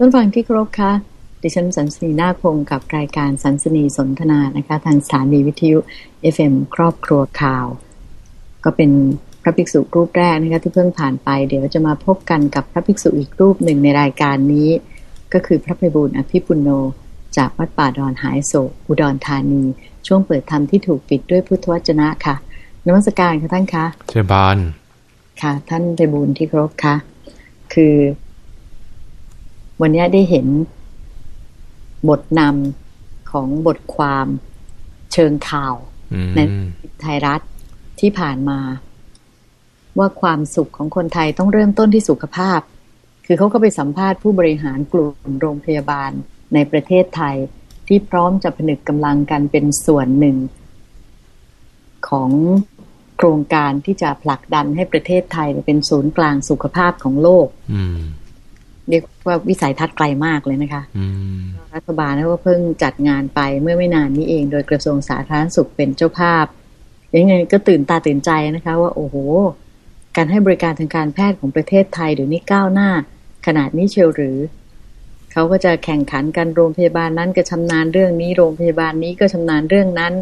ท่านฟังที่ครบคะดิฉันสันสนีนาคงกับรายการสันสนีสนทนานะคะ ทางสถานีวิทยุ FM ครอบครัวข่าว ก็เป็นพระภิกษุรูปแรกนะคะที่เพิ่งผ่านไปเดี๋ยวจะมาพบกันกับพระภิกษุอีกรูปหนึ่งในรายการนี้ ก็คือพระภัยบุญอภิปุโน จากวัดป่าดอนหายโศกอุดรธานี ช่วงเปิดธรรมที่ถูกปิดด้วยพุทธวจนะค่ะนมัสการค่ะท่านคะเชิญบานค่ะ ท่านภัยบุญที่ครบค่ะคือ วันนี้ได้เห็นบทนำของบทความเชิงข่าวในไทยรัฐที่ผ่านมา ว่าความสุขของคนไทยต้องเริ่มต้นที่สุขภาพ คือเขาก็ไปสัมภาษณ์ผู้บริหารกลุ่มโรงพยาบาลในประเทศไทยที่พร้อมจะผนึกกำลังกันเป็นส่วนหนึ่ง ของโครงการที่จะผลักดันให้ประเทศไทยเป็นศูนย์กลางสุขภาพของโลกเรียก ว่าวิสัยทัศน์ไกลมากเลยนะคะรัฐบาลก็เพิ่งจัดงานไปเมื่อไม่นานนี้เอง โดยกระทรวงสาธารณสุขเป็นเจ้าภาพยังไงก็ตื่นตาตื่นใจนะคะ ว่าโอ้โห การให้บริการทางการแพทย์ของประเทศไทยเดี๋ยวนี้ก้าวหน้า ขนาดนี้เชียวหรือ เขาก็จะแข่งขันกันโรงพยาบาลนั้นก็ชำนาญเรื่องนี้โรงพยาบาลนี้ก็ชำนาญเรื่องนั้น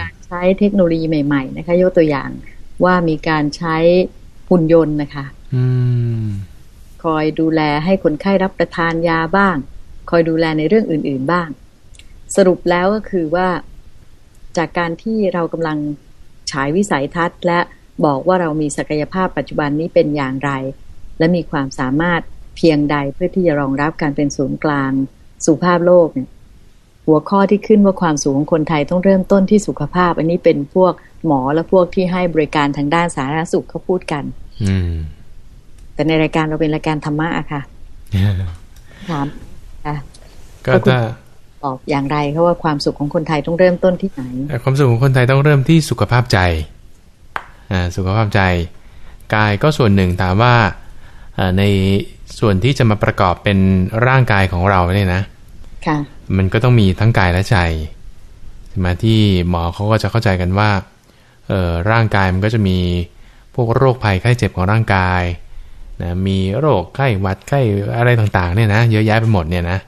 การใช้เทคโนโลยีใหม่ๆ นะคะ ยกตัวอย่างว่ามีการใช้หุ่นยนต์นะคะค อยดูแลให้คนไข้รับประทานยาบ้าง คอยดูแลในเรื่องอื่น ๆบ้าง สรุปแล้วก็คือว่าจากการที่เรากำลังฉายวิสัยทัศน์และบอกว่าเรามีศักยภาพปัจจุบันนี้เป็นอย่างไร และมีความสามารถเพียงใดเพื่อที่จะรองรับการเป็นศูนย์กลางสุขภาพโลกเนี่ยหัวข้อที่ขึ้นว่าความสูงของคนไทยต้องเริ่มต้นที่สุขภาพ อันนี้เป็นพวกหมอและพวกที่ให้บริการทางด้านสาธารณสุขเขาพูดกัน แต่ในรายการเราเป็นรายการธรรมะอะค่ะถามค่ะก็จะตอบอย่างไรเพราะว่าความสุขของคนไทยต้องเริ่มต้นที่ไหน ความสุขของคนไทยต้องเริ่มที่สุขภาพใจอ่าสุขภาพใจ กายก็ส่วนหนึ่งถามว่าในส่วนที่จะมาประกอบเป็นร่างกายของเราเนี่ยนะค่ะมันก็ต้องมีทั้งกายและใจมาที่หมอเขาก็จะเข้าใจกันว่าเออร่างกายมันก็จะมีพวกโรคภัยไข้เจ็บของร่างกาย นะมีโรคไข้หวัดไข้อะไรต่างๆเนี่ยนะเยอะแยะไปหมดเนี่ยนะ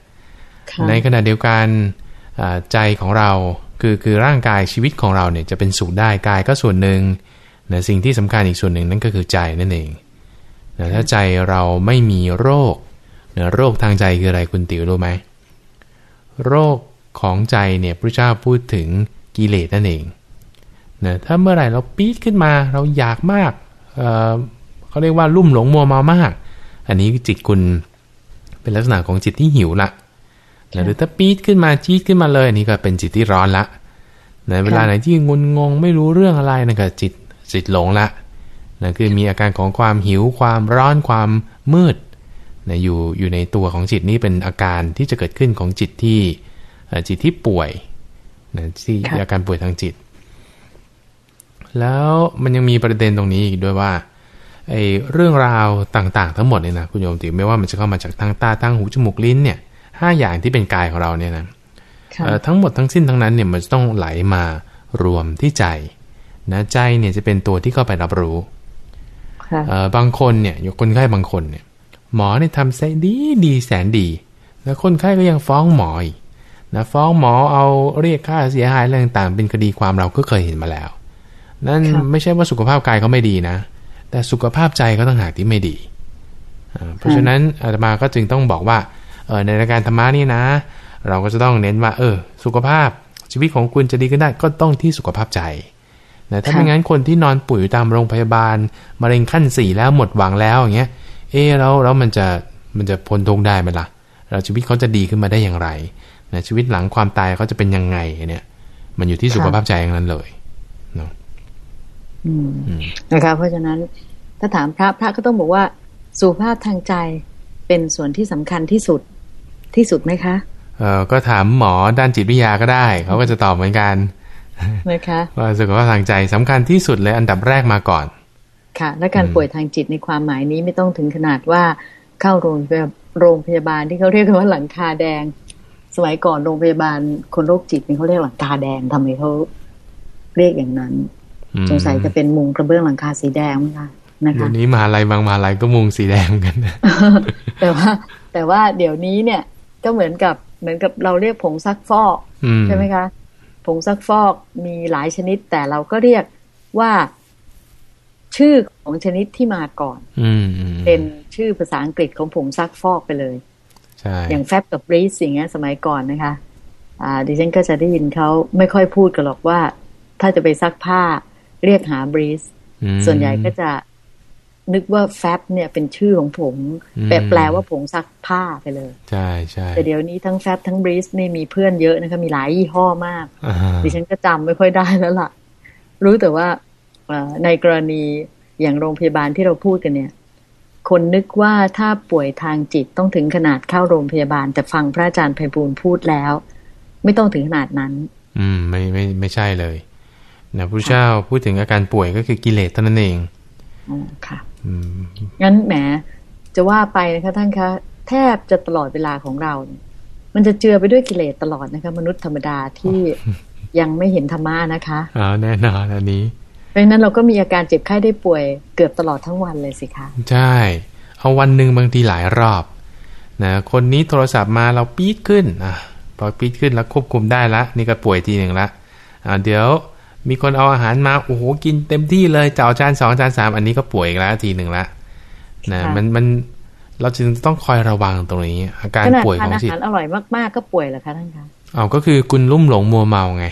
ในขณะเดียวกันใจของเราคือคือร่างกายชีวิตของเราเนี่ยจะเป็นสุขได้กายก็ส่วนหนึ่งนะสิ่งที่สำคัญอีกส่วนหนึ่งนั่นก็คือใจนั่นเองนะถ้าใจเราไม่มีโรคนะโรคทางใจคืออะไรคุณติ๋วรู้ไหมโรคของใจเนี่ยพระเจ้าพูดถึงกิเลสนั่นเองนะถ้าเมื่อไหร่เราปี๊ดขึ้นมาเราอยากมาก เเขาเรียกว่าลุ่มหลงมัวเมามาก อันนี้จิตคุณเป็นลักษณะของจิตที่หิวละหรือถ้าปี๊ดขึ้นมาจี๊ดขึ้นมาเลยนี่ก็เป็นจิตที่ร้อนละในเวลาไหนที่งุนงงไม่รู้เรื่องอะไรนั่นก็จิตจิตหลงละนั่นคือมีอาการของความหิวความร้อนความมืดนะอยู่อยู่ในตัวของจิตนี้เป็นอาการที่จะเกิดขึ้นของจิตที่จิตที่ป่วยนะที่อาการป่วยทางจิต แล้วมันยังมีประเด็นตรงนี้อีกด้วยว่า ไอ้เรื่องราวต่างๆ ทั้งหมดเนี่ยนะคุณโยมติไม่ว่ามันจะเข้ามาจากทางตาทางหูจมูกลิ้นเนี่ยห้าอย่างที่เป็นกายของเราเนี่ยนะทั้งหมดทั้งสิ้นทั้งนั้นเนี่ยมันจะต้องไหลมารวมที่ใจนะใจเนี่ยจะเป็นตัวที่เข้าไปรับรู้บางคนเนี่ยยกคนไข้บางคนเนี่ย หมอเนี่ยทำแสนดีดีแสนดี แล้วคนไข้ก็ยังฟ้องหมออีกนะฟ้องหมอเอาเรียกค่าเสียหายอะไรต่างๆ เป็นคดีความเราก็เคยเห็นมาแล้ว นั่นไม่ใช่ว่าสุขภาพกายเขาไม่ดีนะ แต่สุขภาพใจเขาต้องหากที่ไม่ดี เพราะฉะนั้นอาตมาก็จึงต้องบอกว่าในรายการธรรมะนี่นะ เราก็จะต้องเน้นว่า เออ สุขภาพชีวิตของคุณจะดีขึ้นได้ก็ต้องที่สุขภาพใจนะถ้าไม่งั้นคนที่นอนป่วยอยู่ตามโรงพยาบาลมะเร็งขั้นสี่แล้วหมดหวังแล้วอย่างเงี้ย เออแล้วแล้วมันจะมันจะพ้นทุกได้ไหมล่ะ เราชีวิตเขาจะดีขึ้นมาได้อย่างไรนะชีวิตหลังความตายเขาจะเป็นยังไงเนี่ย มันอยู่ที่สุขภาพใจอย่างนั้นเลยเนาะนะคะ เพราะฉะนั้น ถ้าถามพระพระก็ต้องบอกว่า สุขภาพทางใจเป็นส่วนที่สำคัญที่สุดที่สุดไหมคะเออก็ถามหมอด้านจิตวิทยาก็ได้ เขาก็จะตอบเหมือนกันนะคะว่าสุขภาพทางใจสำคัญที่สุดเลยอันดับแรกมาก่อน ค่ะ และการป่วยทางจิตในความหมายนี้ไม่ต้องถึงขนาดว่าเข้าโรงโรงพยาบาลที่เขาเรียกกันว่าหลังคาแดง สมัยก่อนโรงพยาบาลคนโรคจิตนี่เขาเรียกหลังคาแดงทำไมเขาเรียกอย่างนั้นสงสัยจะเป็นมุงกระเบื้องหลังคาสีแดงมั้งคะ นะคะเดี๋ยวนี้มาอะไรบางมาอะไรก็มุงสีแดงกันแต่ว่า แต่ว่าเดี๋ยวนี้เนี่ยก็เหมือนกับเหมือนกับเราเรียกผงซักฟอกอืมใช่ไหมคะ ผงซักฟอกมีหลายชนิด แต่เราก็เรียกว่า ชื่อของชนิดที่มาก่อนอืมอืมเป็นชื่อภาษาอังกฤษของผงซักฟอกไปเลยใช่อย่างแฟบกับบรีสอย่างเงี้ยสมัยก่อนนะคะ อ่า ดิฉันก็จะได้ยินเขาไม่ค่อยพูดกันหรอกว่า ถ้าจะไปซักผ้าเรียกหาบรีสอืมส่วนใหญ่ก็จะ นึกว่าแฟบเนี่ยเป็นชื่อของผงอืมแปลแปลว่าผงซักผ้าไปเลย ใช่ใช่แต่เดี๋ยวนี้ทั้งแฟบทั้งบรีสนี่มีเพื่อนเยอะนะคะมีหลายยี่ห้อมากอ่าดิฉันก็จำไม่ค่อยได้แล้วล่ะ รู้แต่ว่าเอ่อในกรณีอย่างโรงพยาบาลที่เราพูดกันเนี่ย คนนึกว่าถ้าป่วยทางจิตต้องถึงขนาดเข้าโรงพยาบาล แต่ฟังพระอาจารย์ไพบูลย์พูดแล้ว ไม่ต้องถึงขนาดนั้น อืม ไม่ไม่ไม่ใช่เลยนะพระเจ้าพูดถึงอาการป่วยก็คือกิเลสเท่านั้นเองอ๋อค่ะอืม งั้นแหมจะว่าไปนะคะท่านคะ แทบจะตลอดเวลาของเราเนี่ยมันจะเจือไปด้วยกิเลสตลอดนะคะ มนุษย์ธรรมดาที่ยังไม่เห็นธรรมะนะคะเอาแน่นอนอันนี้เพราะฉะนั้นเราก็มีอาการเจ็บไข้ได้ป่วยเกือบตลอดทั้งวันเลยสิคะใช่เอาวันหนึ่งบางทีหลายรอบนะคนนี้โทรศัพท์มาเราปี๊ดขึ้นอะพอปี๊ดขึ้นแล้วควบคุมได้ละนี่ก็ป่วยทีหนึ่งละอ่าเดี๋ยว มีคนเอาอาหารมาโอ้โหกินเต็มที่เลยจะเอาจานสองจานสามอันนี้ก็ป่วยอีกแล้วทีหนึ่งละนะค่ะมันมันเราจึงต้องคอยระวังตรงนี้ อาการขนาดป่วยขทาอนงอาจิตหารอร่อยมากๆก็ป่วยเหรอคะท่านคะเอาก็คือคุณลุ่มหลงมัวเมาไง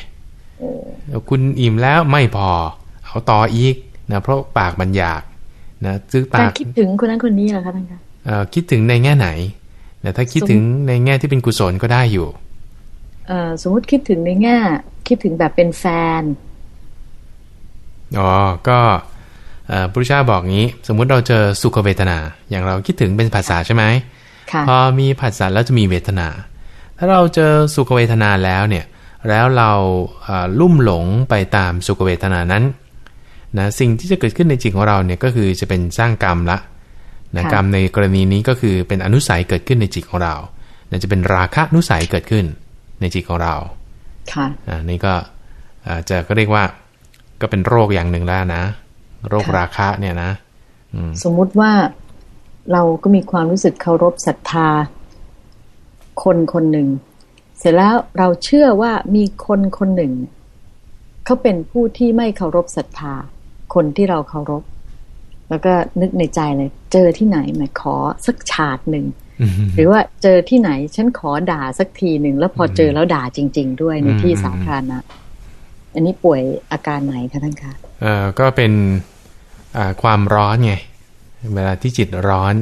เออแล้วคุณอิ่มแล้วไม่พอ เอาต่ออีกนะเพราะปากมันอยากนะซื้อปาการกคิดถึงคนนั้นคนนี้เหรอคะท่านคะเอ่อคิดถึงในแง่ไหนนะถ้าคิดสมถึงในแง่ที่เป็นกุศลก็ได้อยู่เอ่อสมมติคิดถึงในแง่คิดถึงแบบเป็นแฟน อ๋อ ก็เอ่อพระพุทธเจ้าบอกงี้ สมมุติเราเจอสุขเวทนา อย่างเราคิดถึงเป็นภาษาใช่ไหมค่ะพอมีผัสสะแล้วจะมีเวทนา ถ้าเราเจอสุขเวทนาแล้วเนี่ย แล้วเราเอ่อลุ่มหลงไปตามสุขเวทนานั้นนะสิ่งที่จะเกิดขึ้นในจิตของเราเนี่ยก็คือจะเป็นสร้างกรรมละนะค่ะกรรมในกรณีนี้ก็คือเป็นอนุสัยเกิดขึ้นในจิตของเรานะจะเป็นราคะนุสัยเกิดขึ้นในจิตของเรา ค่ะอ่านี่ก็อาจจะก็เรียกว่า ก็เป็นโรคอย่างหนึ่งแล้วนะ โรคค่ะราคะเนี่ยนะสมมุติว่าเราก็มีความรู้สึกเคารพศรัทธา คนคนหนึ่ง เสร็จแล้วเราเชื่อว่ามีคนคนหนึ่ง เขาเป็นผู้ที่ไม่เคารพศรัทธา คนที่เราเคารพ แล้วก็นึกในใจเลย เจอที่ไหนหมายขอสักฉาดหนึ่งหรือว่าเจอที่ไหน ฉันขอด่าสักทีหนึ่ง แล้วพอเจอแล้วด่าจริง ๆ ด้วยในที่สาธารณะ อันนี้ป่วยอาการไหนคะท่านคะเอ่อก็เป็นความร้อนไงเวลาที่จิตร้อน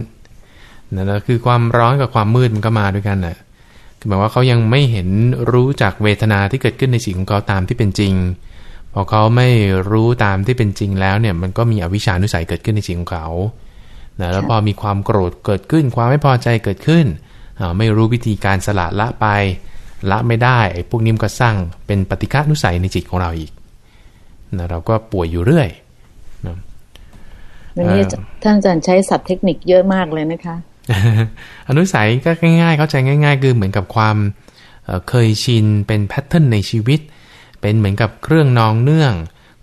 นั่นแหละคือความร้อนกับความมืดมันก็มาด้วยกันน่ะคือหมายว่าเขายังไม่เห็นรู้จากเวทนาที่เกิดขึ้นในจิตของเขาตามที่เป็นจริง พอเขาไม่รู้ตามที่เป็นจริงแล้วเนี่ย มันก็มีอวิชชานุสัยเกิดขึ้นในจิตของเขานะแล้วพอมีความโกรธเกิดขึ้น ความไม่พอใจเกิดขึ้น ไม่รู้วิธีการสละละไป ละไม่ได้ไอ้พวกนี้มันก็สร้างเป็นปฏิฆานุสัยในจิตของเราอีกนะเราก็ป่วยอยู่เรื่อยวันนี้เอ่อท่านอาจารย์ใช้ศัพท์เทคนิคเยอะมากเลยนะคะ อนุสัยก็ง่ายๆ เข้าใจง่าย ๆ คือเหมือนกับความเอ่อเคยชินเป็นแพทเทิร์นในชีวิต เป็นเหมือนกับเครื่องนองเนื่อง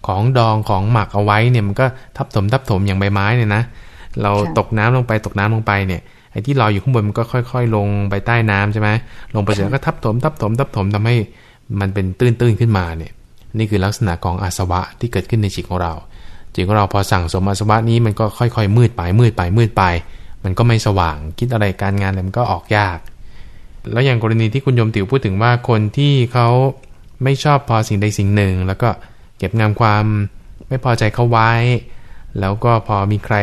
ของดองของหมักเอาไว้เนี่ยมันก็ทับถมทับถมอย่างใบไม้เนี่ยนะ เราค่ะตกน้ำลงไปตกน้ำลงไปเนี่ย ไอ้ที่ลอยอยู่ข้างบนมันก็ค่อย ๆ ลงไปใต้น้ำใช่ไหมลงไปเสร็จก็ทับถมทับถมทับถมทำให้มันเป็นตื้นๆขึ้นมาเนี่ย นี่คือลักษณะของอาสวะที่เกิดขึ้นในจิตของเราจิตของเราพอสั่งสมอาสวะนี้มันก็ค่อย ๆ มืดไปมืดไปมืดไป มันก็ไม่สว่างคิดอะไรการงานอะไรมันก็ออกยาก แล้วอย่างกรณีที่คุณยมติ๋วพูดถึงว่าคนที่เขาไม่ชอบพอสิ่งใดสิ่งหนึ่ง แล้วก็เก็บงำความไม่พอใจเขาไว้ แล้วก็พอมีใคร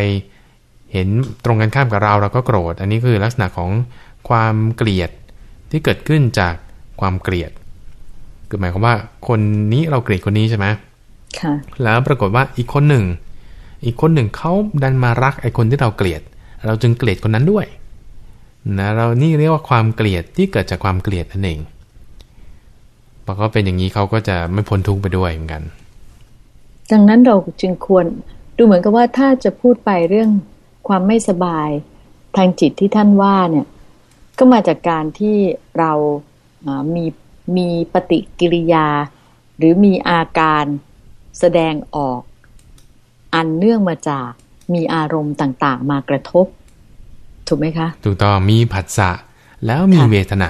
เห็นตรงกันข้ามกับเราเราก็โกรธ อันนี้คือลักษณะของความเกลียดที่เกิดขึ้นจากความเกลียดคือหมายความว่าคนนี้เราเกลียดคนนี้ใช่ไหมค่ะแล้วปรากฏว่าอีกคนหนึ่ง อีกคนหนึ่งเขาดันมารักไอ้คนที่เราเกลียด เราจึงเกลียดคนนั้นด้วยนะเรานี่เรียกว่าความเกลียดที่เกิดจากความเกลียดนั่นเองพอเขาเป็นอย่างนี้เขาก็จะไม่พ้นทุกข์ไปด้วยเหมือนกัน ดังนั้นเราจึงควรดูเหมือนกับว่าถ้าจะพูดไปเรื่อง ความไม่สบายทางจิตที่ท่านว่าเนี่ย ก็มาจากการที่เราอ่ามีมีปฏิกิริยา หรือมีอาการแสดงออก อันเนื่องมาจากมีอารมณ์ต่างๆ มากระทบ ถูกไหมคะถูกต้องมีผัสสะแล้วมีค่ะเวทนา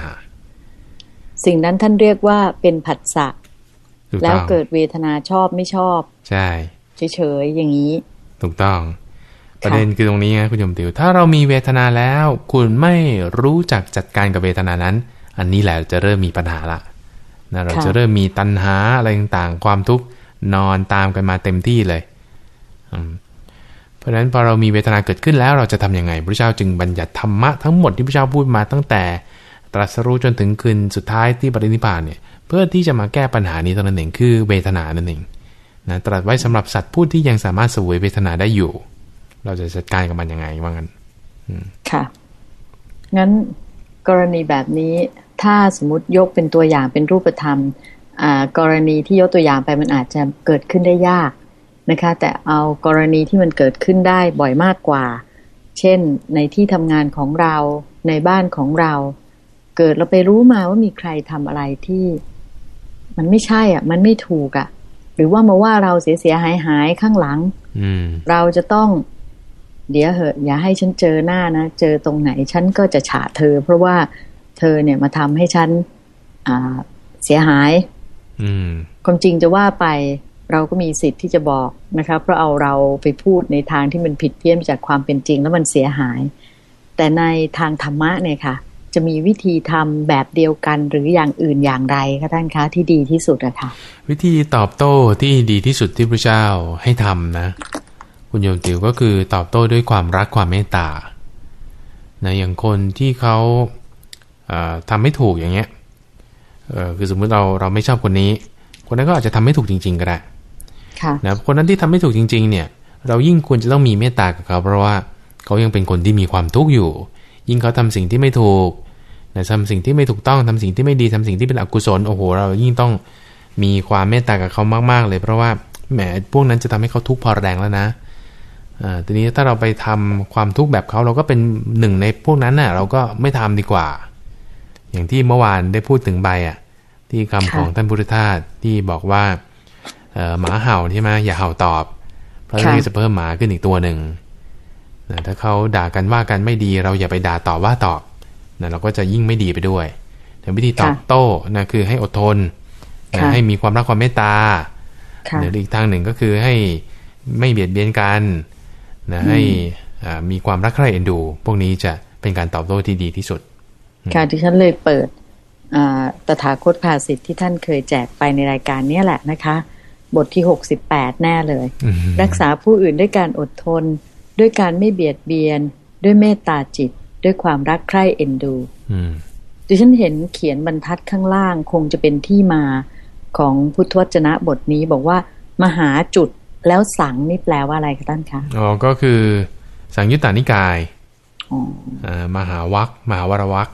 สิ่งนั้นท่านเรียกว่าเป็นผัสสะถูกแล้วต้องเกิดเวทนาชอบไม่ชอบ ใช่ เฉยๆอย่างนี้ ถูกต้อง ประเด็นคือตรงนี้นะคุณโยมติว ถ้าเรามีเวทนาแล้ว คุณไม่รู้จักจัดการกับเวทนานั้น อันนี้แหละจะเริ่มมีปัญหาละนะเราค่ะจะเริ่มมีตัณหาอะไรต่างๆ ความทุกข์นอนตามกันมาเต็มที่เลยอืมเพราะฉะนั้นพอเรามีเวทนาเกิดขึ้นแล้วเราจะทำยังไงพระเจ้าจึงบัญญัติธรรมะทั้งหมดที่พระเจ้าพูดมาตั้งแต่ตรัสรู้จนถึงคืนสุดท้ายที่ปรินิพพานเนี่ย เพื่อที่จะมาแก้ปัญหานี้เท่านั้นเองคือเวทนานั่นเองนะตรัสไว้สำหรับสัตว์ผู้ที่ยังสามารถเสวยเวทนาได้อยู่ เราจะจัดการกับมันยังไงว่างั้นค่ะ งั้นกรณีแบบนี้ถ้าสมมติยกเป็นตัวอย่างเป็นรูปธรรมอ่ากรณีที่ยกตัวอย่างไปมันอาจจะเกิดขึ้นได้ยากนะคะ แต่เอากรณีที่มันเกิดขึ้นได้บ่อยมากกว่า เช่นในที่ทำงานของเราในบ้านของเรา เกิดเราไปรู้มาว่ามีใครทำอะไรที่ มันไม่ใช่อะ มันไม่ถูกอะ หรือว่ามาว่าเราเสียเสียหายหายๆข้างหลังอืมเราจะต้อง เดี๋ยวเหอะอย่าให้ฉันเจอหน้านะเจอตรงไหนฉันก็จะฉาเธอ เพราะว่าเธอเนี่ยมาทำให้ฉันอ่าเสียหาย อืมความจริงจะว่าไปเราก็มีสิทธิ์ที่จะบอกนะคะเพราะเอาเราไปพูดในทางที่มันผิดเพี้ยนไปจากความเป็นจริงแล้วมันเสียหาย แต่ในทางธรรมะเนี่ยค่ะ จะมีวิธีทำแบบเดียวกันหรืออย่างอื่นอย่างไรคะท่านคะที่ดีที่สุดอะค่ะ วิธีตอบโต้ที่ดีที่สุดที่พระเจ้าให้ทำนะ คุณโยมติวก็คือตอบโต้ด้วยความรักความเมตตานะอย่างคนที่เขาเอ่อทำไม่ถูกอย่างเงี้ยเอ่อคือสมมุติเราเราไม่ชอบคนนี้ คนนั้นก็อาจจะทำไม่ถูกจริง ๆ ก็ได้ค่ะนะคนนั้นที่ทำไม่ถูกจริง ๆ เนี่ย เรายิ่งควรจะต้องมีเมตตากับเขา เพราะว่าเขายังเป็นคนที่มีความทุกข์อยู่ ยิ่งเขาทำสิ่งที่ไม่ถูกนะทำสิ่งที่ไม่ถูกต้องทำสิ่งที่ไม่ดีทำสิ่งที่เป็นอกุศลโอ้โห เรายิ่งต้องมีความเมตตากับเขามาก ๆ เลย เพราะว่าแหมพวกนั้นจะทำให้เขาทุกข์พอแรงแล้วนะอ่า ทีนี้ถ้าเราไปทำความทุกข์แบบเขาเราก็เป็นหนึ่งในพวกนั้นน่ะเราก็ไม่ทำดีกว่า อย่างที่เมื่อวานได้พูดถึงใบอะ ที่คำค่ะของท่านพุทธทาสที่บอกว่าเอ่อหมาเห่าใช่ไหมอย่าเห่าตอบ เพราะค่ะนี่จะเพิ่มหมาขึ้นอีกตัวหนึ่งนะถ้าเขาด่ากันว่ากันไม่ดี เราอย่าไปด่าต่อว่าตอบนะเราก็จะยิ่งไม่ดีไปด้วยแต่วิธีตอบโต้นะคือให้อดทนนะค่ะให้มีความรักความเมตตาค่ะหรืออีกทางหนึ่งก็คือให้ไม่เบียดเบียนกัน นะให้อ่ามีความรักใคร่เอ็นดู พวกนี้จะเป็นการตอบโต้ที่ดีที่สุด ค่ะที่ฉันเลยเปิดอ่าตถาคตภาสิทธิ์ที่ท่านเคยแจกไปในรายการเนี้ยแหละนะคะ บทที่หกสิบแปดแน่เลยอืมรักษาผู้อื่นด้วยการอดทน ด้วยการไม่เบียดเบียน ด้วยเมตตาจิต ด้วยความรักใคร่เอ็นดูอืมดิฉันเห็นเขียนบรรทัดข้างล่างคงจะเป็นที่มาของพุทธวจนะบทนี้บอกว่า มหาจุด แล้วสังนี่แปลว่าอะไรคะท่านคะอ๋อก็คือ สังยุตตานิกายอ๋ออ่ามหาวัคมหาวรวัค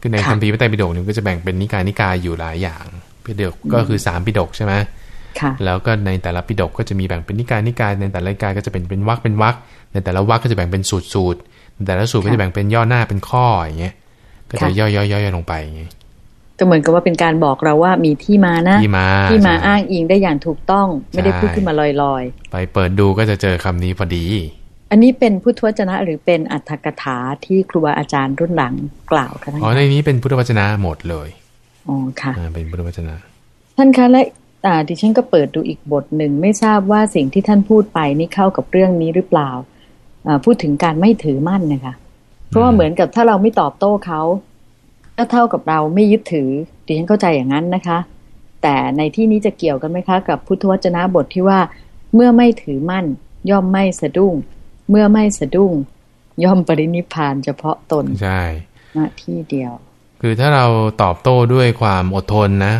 คือในค่ะคัมภีร์พระไตรปิฎกเนี่ยก็จะแบ่งเป็นนิกายนิกายอยู่หลายอย่างปิฎกก็คือสามปิฎกใช่ไหมค่ะแล้วก็ในแต่ละปิฎกก็จะมีแบ่งเป็นนิกายนิกายในแต่ละนิกายก็จะเป็นเป็นวรรคเป็นวรรคในแต่ละวรรคก็จะแบ่งเป็นสูตรสูตรในแต่ละสูตรก็ค่ะจะแบ่งเป็นย่อหน้าเป็นข้ออย่างเงี้ยก็จะค่ะย่อยย่อยย่อยลงไปอย่างเงี้ย ก็เหมือนกับว่าเป็นการบอกเราว่ามีที่มานะ ที่มาที่มาใช่อ้างอิงได้อย่างถูกต้อง ไม่ได้ใช่พูดขึ้นมาลอยไปเปิดดูก็จะเจอคำนี้พอดีๆอันนี้เป็นพุทธวจนะหรือเป็นอัตถกถาที่ครูบาอาจารย์รุ่นหลังกล่าวคะท่านอ๋อคะในนี้เป็นพุทธวจนะหมดเลยอ๋อค่ะอ่าเป็นพุทธวจนะ ท่านคะและอ่าดิฉันก็เปิดดูอีกบทหนึ่งไม่ทราบว่าสิ่งที่ท่านพูดไปนี่เข้ากับเรื่องนี้หรือเปล่าอ่าพูดถึงการไม่ถือมั่นนะคะเพราะว่าเหมือนกับถ้าเราไม่ตอบโต้เขา ก็เท่ากับเราไม่ยึดถือดิฉันเข้าใจอย่างนั้นนะคะ แต่ในที่นี้จะเกี่ยวกันไหมคะ กับพุทธวจนะบทที่ว่า เมื่อไม่ถือมั่น ย่อมไม่สะดุ้ง เมื่อไม่สะดุ้ง ย่อมปรินิพพานเฉพาะตนใช่ณที่เดียว คือถ้าเราตอบโต้ด้วยความอดทนนะ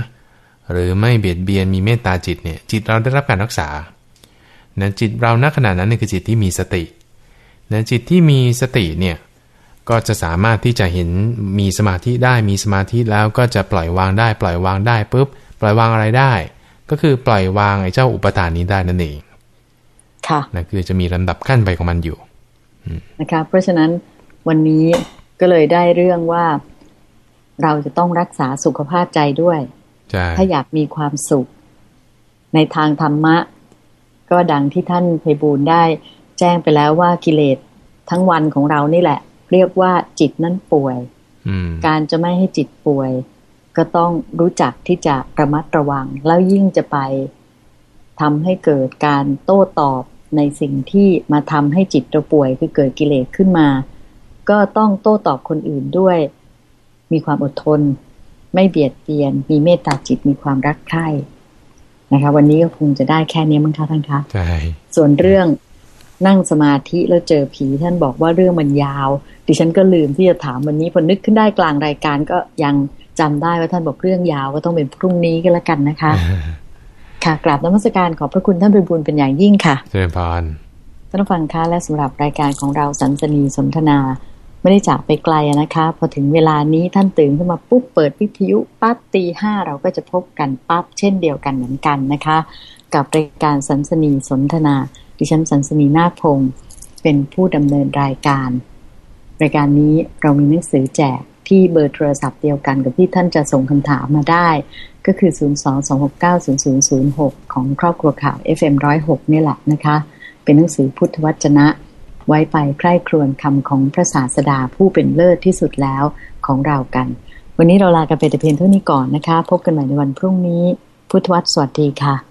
หรือไม่เบียดเบียนมีเมตตาจิตเนี่ย จิตเราได้รับการรักษานะจิตเราณขณะนั้นเนี่ยคือจิตที่มีสตินะจิตที่มีสติเนี่ย ก็จะสามารถที่จะเห็นมีสมาธิได้มีสมาธิแล้วก็จะปล่อยวางได้ ปล่อยวางได้ปุ๊บปล่อยวางอะไรได้ ก็คือปล่อยวางไอ้เจ้าอุปทานนี้ได้นั่นเองค่ะนะคือจะมีลำดับขั้นไปของมันอยู่นะคะเพราะฉะนั้นวันนี้ก็เลยได้เรื่องว่าเราจะต้องรักษาสุขภาพใจด้วยใช่ถ้าอยากมีความสุข ในทางธรรมะ ก็ดังที่ท่านไพบูลย์ได้ แจ้งไปแล้วว่ากิเลสทั้งวันของเรานี่แหละ เรียกว่าจิตนั้นป่วยอืมการจะไม่ให้จิตป่วย ก็ต้องรู้จักที่จะระมัดระวัง แล้วยิ่งจะไปทำให้เกิดการโต้ตอบในสิ่งที่มาทำให้จิตเราป่วยคือเกิดกิเลสขึ้นมา ก็ต้องโต้ตอบคนอื่นด้วย มีความอดทน ไม่เบียดเบียน มีเมตตาจิตมีความรักใคร่นะคะ วันนี้ก็คงจะได้แค่นี้มั้งคะท่านคะใช่ส่วนเรื่อง นั่งสมาธิแล้วเจอผีท่านบอกว่าเรื่องมันยาว ดิฉันก็ลืมที่จะถามวันนี้พอนึกขึ้นได้กลางรายการก็ยังจำได้ว่าท่านบอกเรื่องยาวก็ต้องเป็นพรุ่งนี้ก็แล้วกันนะคะ ค่ะกราบนมัสการขอบพระคุณท่านเป็นบุญเป็นอย่างยิ่งค่ะเจริญพรท่านผู้ฟังคะและสำหรับรายการของเราสันสนีสนทนา ไม่ได้จากไปไกลนะคะ พอถึงเวลานี้ท่านตื่นขึ้นมาปุ๊บเปิดวิทยุปั๊บตีห้าเราก็จะพบกันปั๊บเช่นเดียวกันเหมือนกันนะคะ กับรายการสันสนีสนทนา ดิฉันสันสนีนาคพงศ์เป็นผู้ดำเนินรายการ รายการนี้เรามีหนังสือแจกที่เบอร์โทรศัพท์เดียวกันกับที่ท่านจะส่งคำถามมาได้ ก็คือ 022690006 ของครอบครัวข่าว FM106 นี่แหละนะคะ เป็นหนังสือพุทธวจนะ ไว้ไปใคร่ครวญคำของพระศาสดาผู้เป็นเลิศที่สุดแล้วของเรากัน วันนี้เราลากันไปแต่เพียงเท่านี้ก่อนนะคะ พบกันใหม่ในวันพรุ่งนี้ พุทธวัตรสวัสดีค่ะ